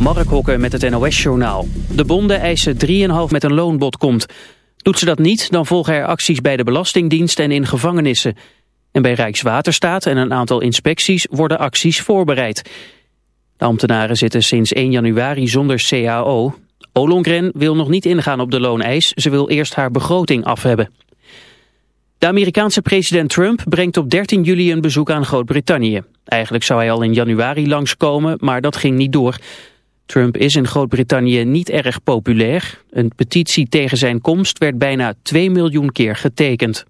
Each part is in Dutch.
Mark Hokken met het NOS-journaal. De bonden eisen 3,5 met een loonbod komt. Doet ze dat niet, dan volgen er acties bij de Belastingdienst en in gevangenissen. En bij Rijkswaterstaat en een aantal inspecties worden acties voorbereid. De ambtenaren zitten sinds 1 januari zonder CAO. Olongren wil nog niet ingaan op de looneis. Ze wil eerst haar begroting af hebben. De Amerikaanse president Trump brengt op 13 juli een bezoek aan Groot-Brittannië. Eigenlijk zou hij al in januari langskomen, maar dat ging niet door. Trump is in Groot-Brittannië niet erg populair. Een petitie tegen zijn komst werd bijna 2 miljoen keer getekend.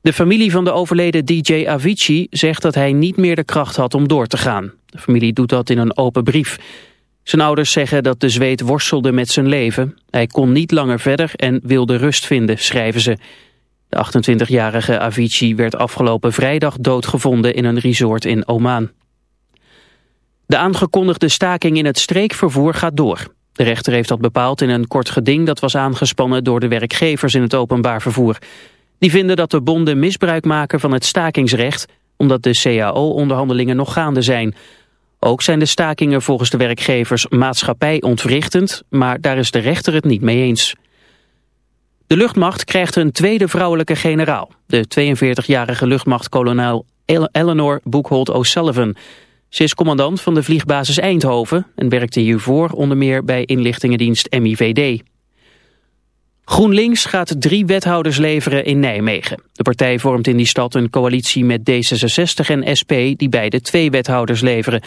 De familie van de overleden DJ Avicii zegt dat hij niet meer de kracht had om door te gaan. De familie doet dat in een open brief. Zijn ouders zeggen dat de Zweed worstelde met zijn leven. Hij kon niet langer verder en wilde rust vinden, schrijven ze. De 28-jarige Avicii werd afgelopen vrijdag doodgevonden in een resort in Oman. De aangekondigde staking in het streekvervoer gaat door. De rechter heeft dat bepaald in een kort geding dat was aangespannen door de werkgevers in het openbaar vervoer. Die vinden dat de bonden misbruik maken van het stakingsrecht, omdat de CAO-onderhandelingen nog gaande zijn. Ook zijn de stakingen volgens de werkgevers maatschappijontwrichtend, maar daar is de rechter het niet mee eens. De luchtmacht krijgt een tweede vrouwelijke generaal. De 42-jarige luchtmachtkolonel Eleanor Boekholt O'Sullivan. Ze is commandant van de vliegbasis Eindhoven... en werkte hiervoor onder meer bij inlichtingendienst MIVD. GroenLinks gaat drie wethouders leveren in Nijmegen. De partij vormt in die stad een coalitie met D66 en SP... die beide twee wethouders leveren.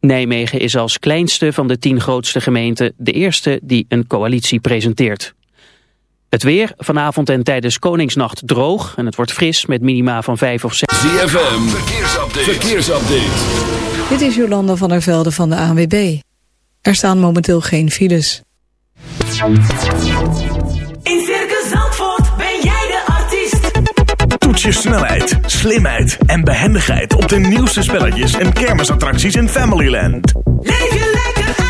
Nijmegen is als kleinste van de tien grootste gemeenten... de eerste die een coalitie presenteert. Het weer, vanavond en tijdens Koningsnacht droog en het wordt fris met minima van 5 of 6. ZFM, verkeersupdate. verkeersupdate. Dit is Jolanda van der Velde van de ANWB. Er staan momenteel geen files. In Circus Zandvoort ben jij de artiest. Toets je snelheid, slimheid en behendigheid op de nieuwste spelletjes en kermisattracties in Familyland. Leef je lekker uit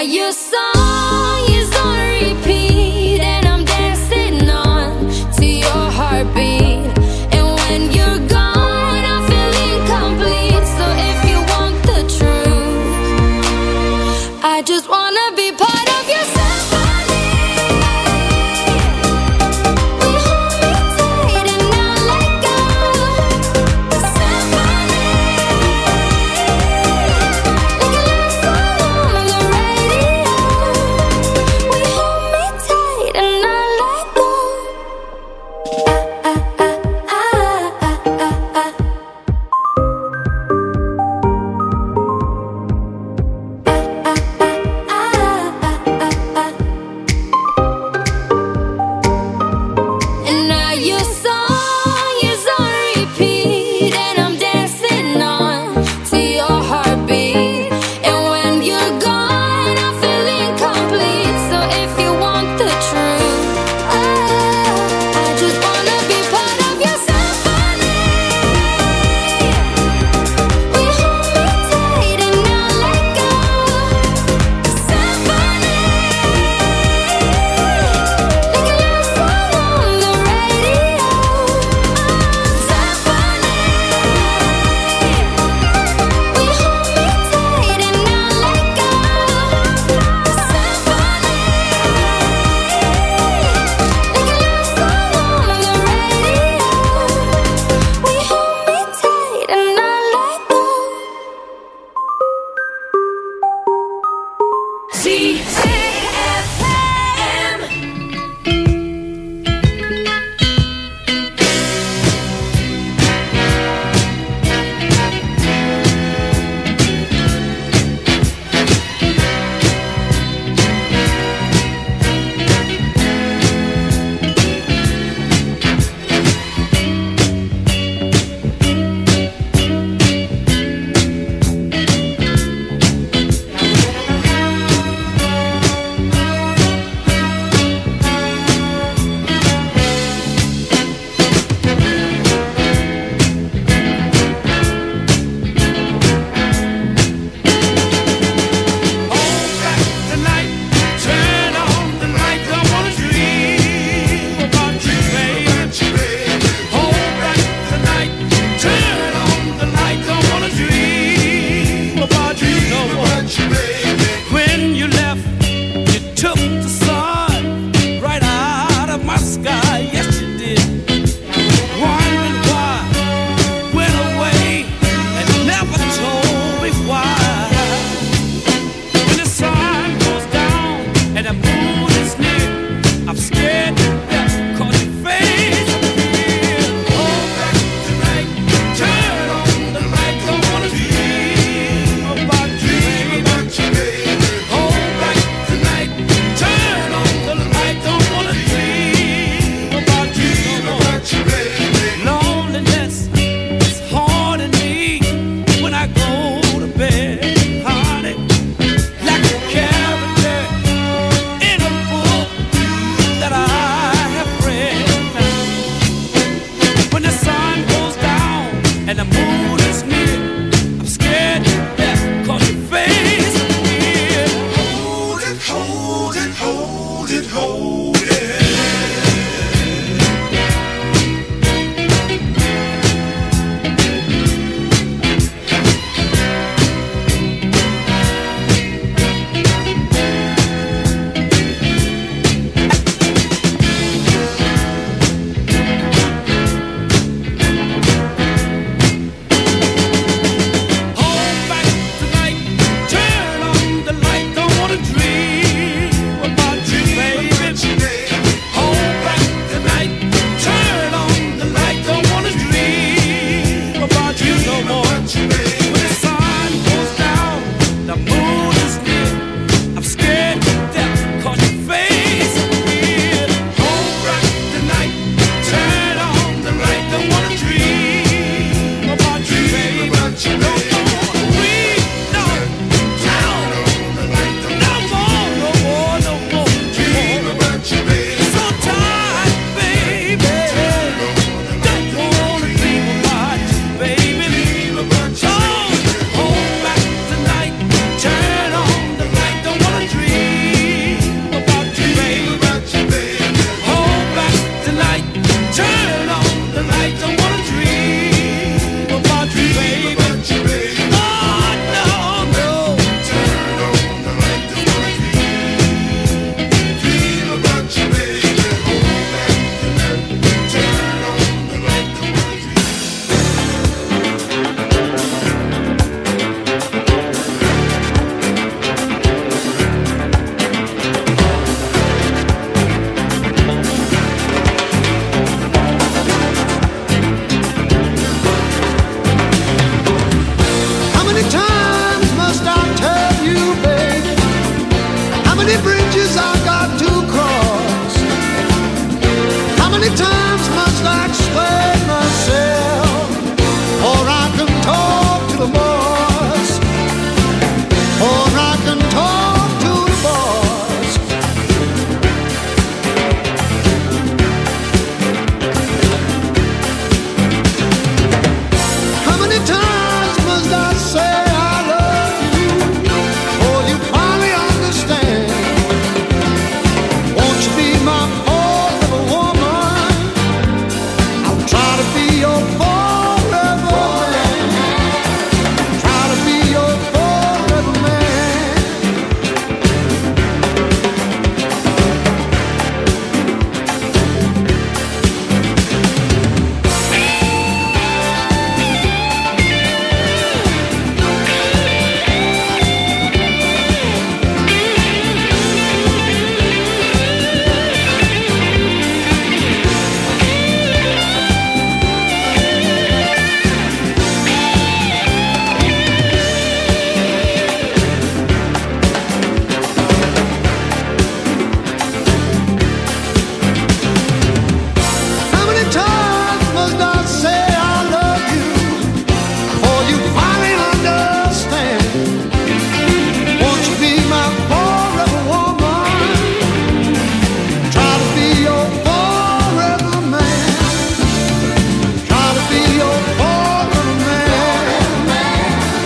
I used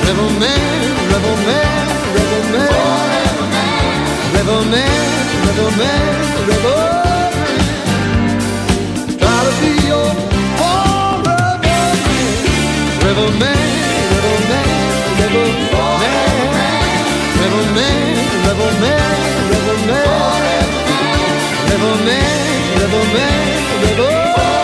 Rebel man, rebel man, rebel man. Rebel man, rebel man, rebel man. Try to be your poor rebel man. Rebel man, rebel man, rebel man. Rebel man, rebel man, rebel man. Rebel man, rebel man, rebel man.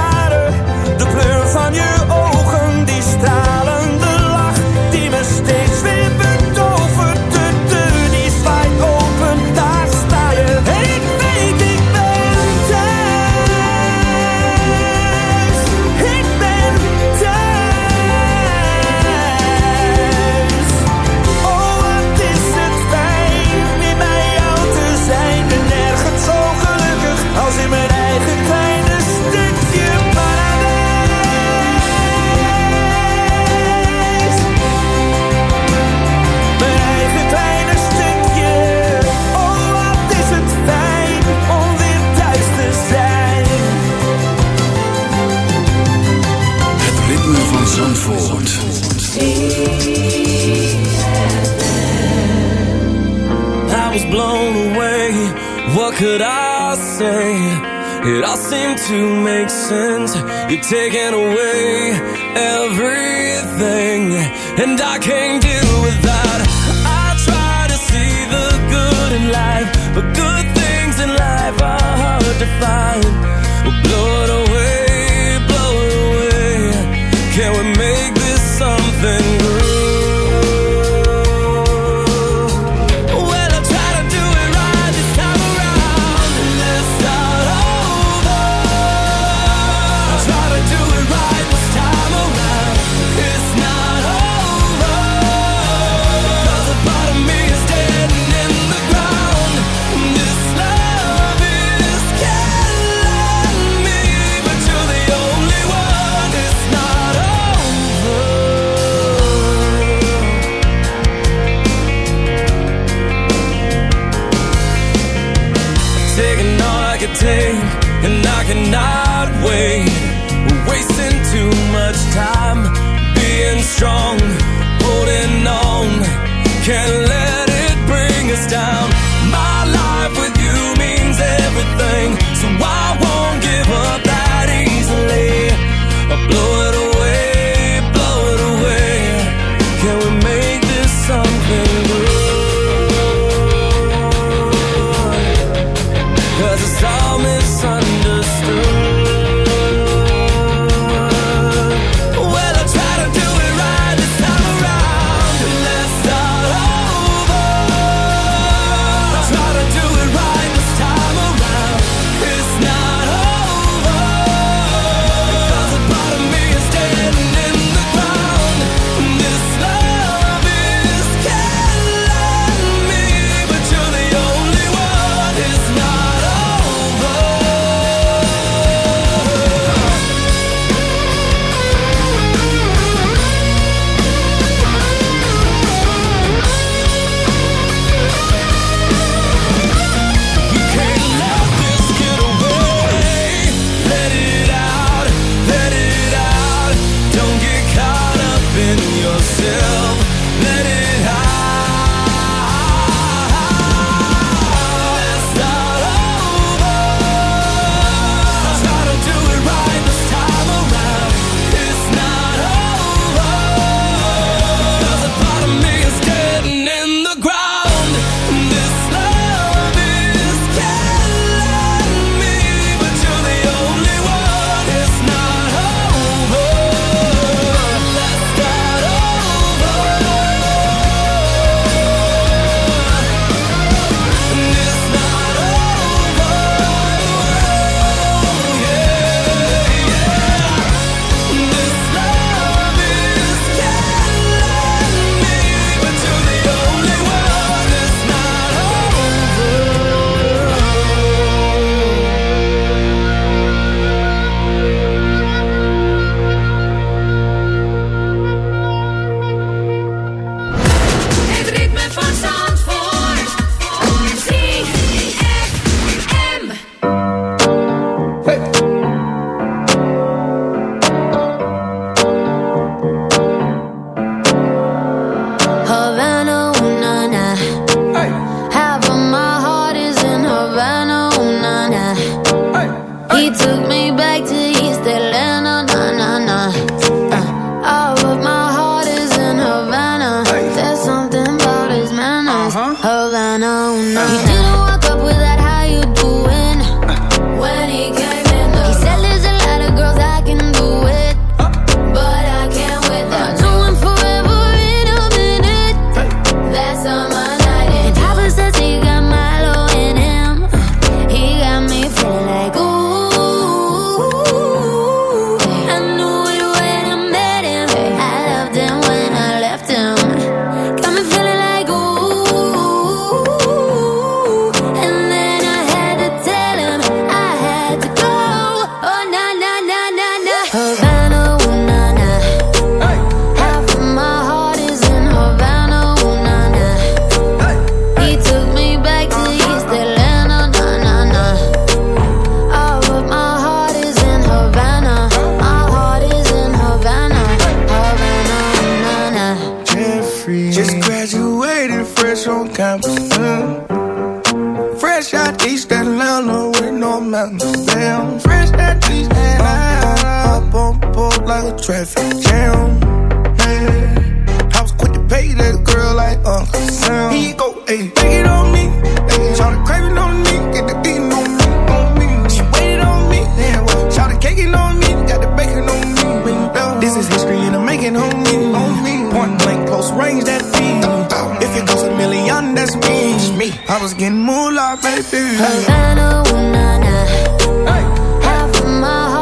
You're taking away fresh on campus. mm. Fresh out East Atlanta with no mountains. Damn, fresh out East Atlanta. Up on the pole like a traffic jam. Man, I was quick to pay that girl like Uncle Sam. You go, just me. Just me. I was getting more baby. Havana, ooh, nah, nah. Hey. Half of my heart.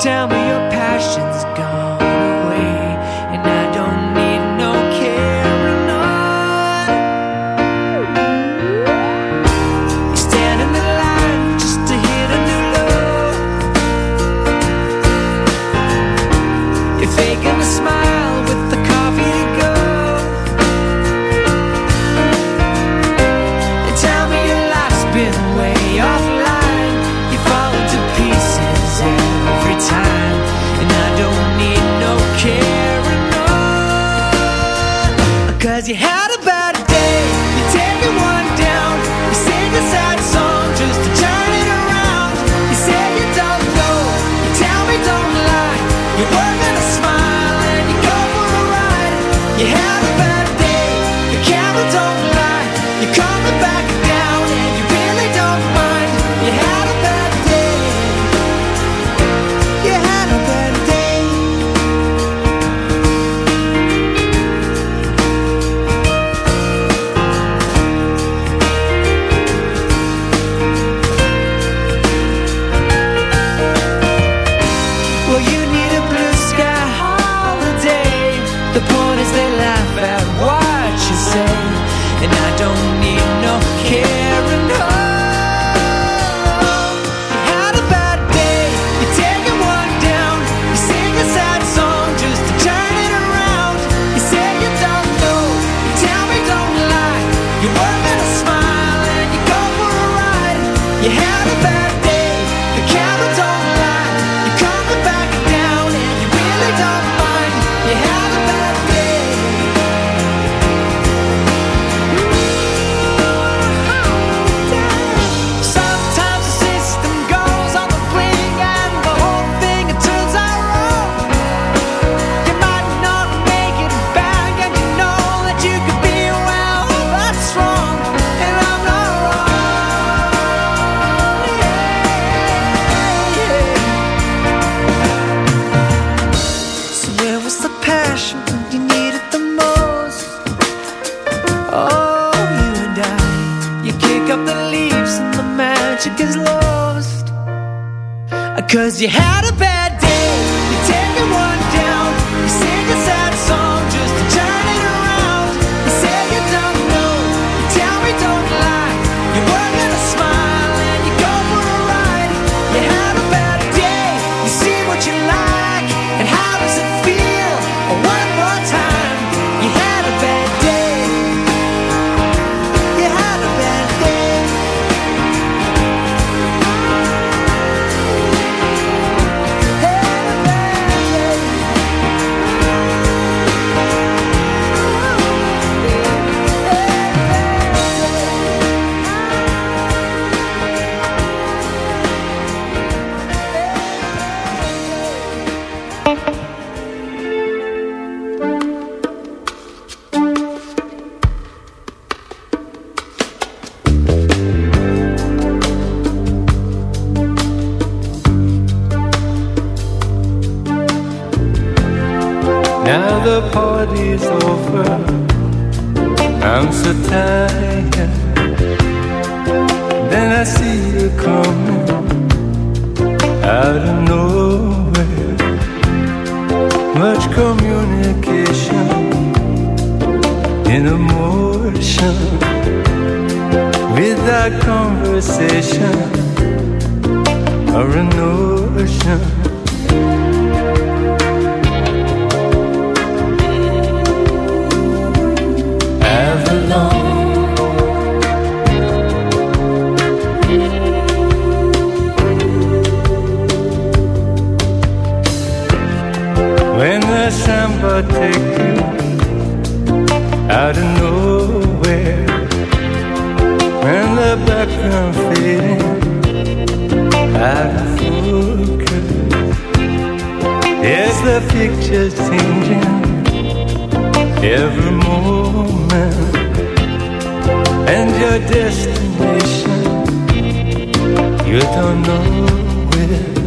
Tell me your passion's gone you coming out of nowhere. Much communication in emotion without conversation or a notion. Samba take you out of nowhere, when the background fading out of focus, yes, the picture's changing every moment, and your destination you don't know where.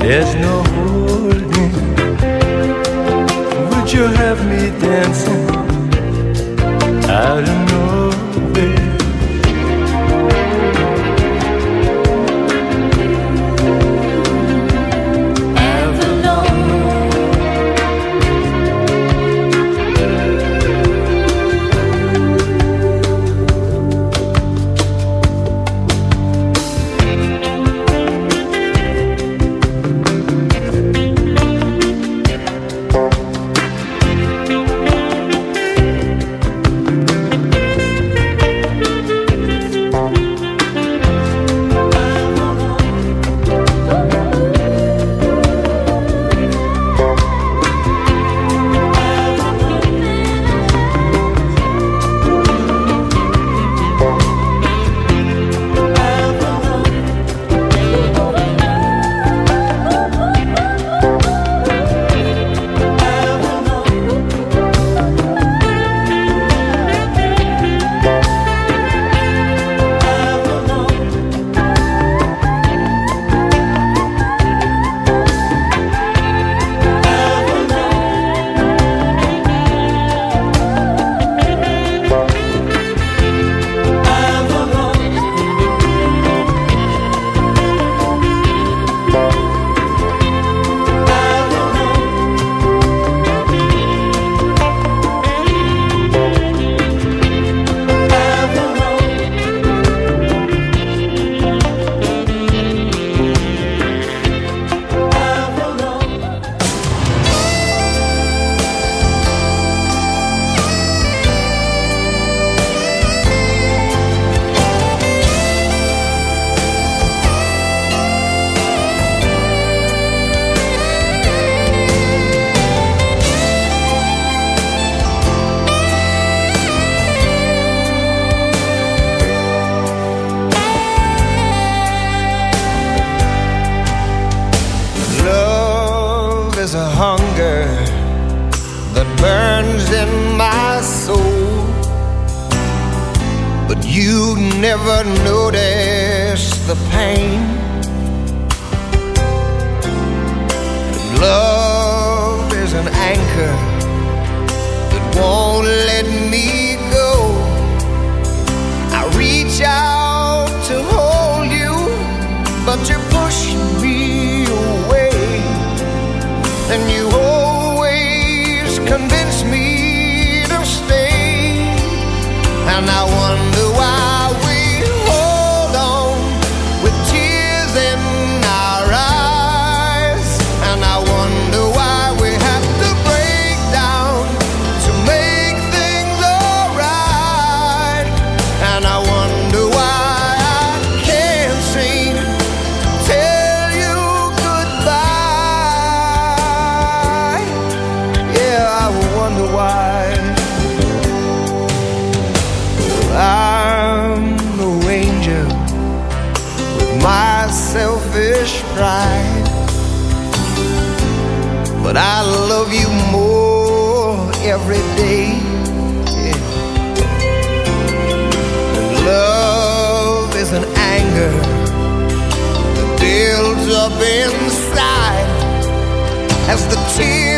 There's no holding. Would you have me dancing out of nowhere? As the tears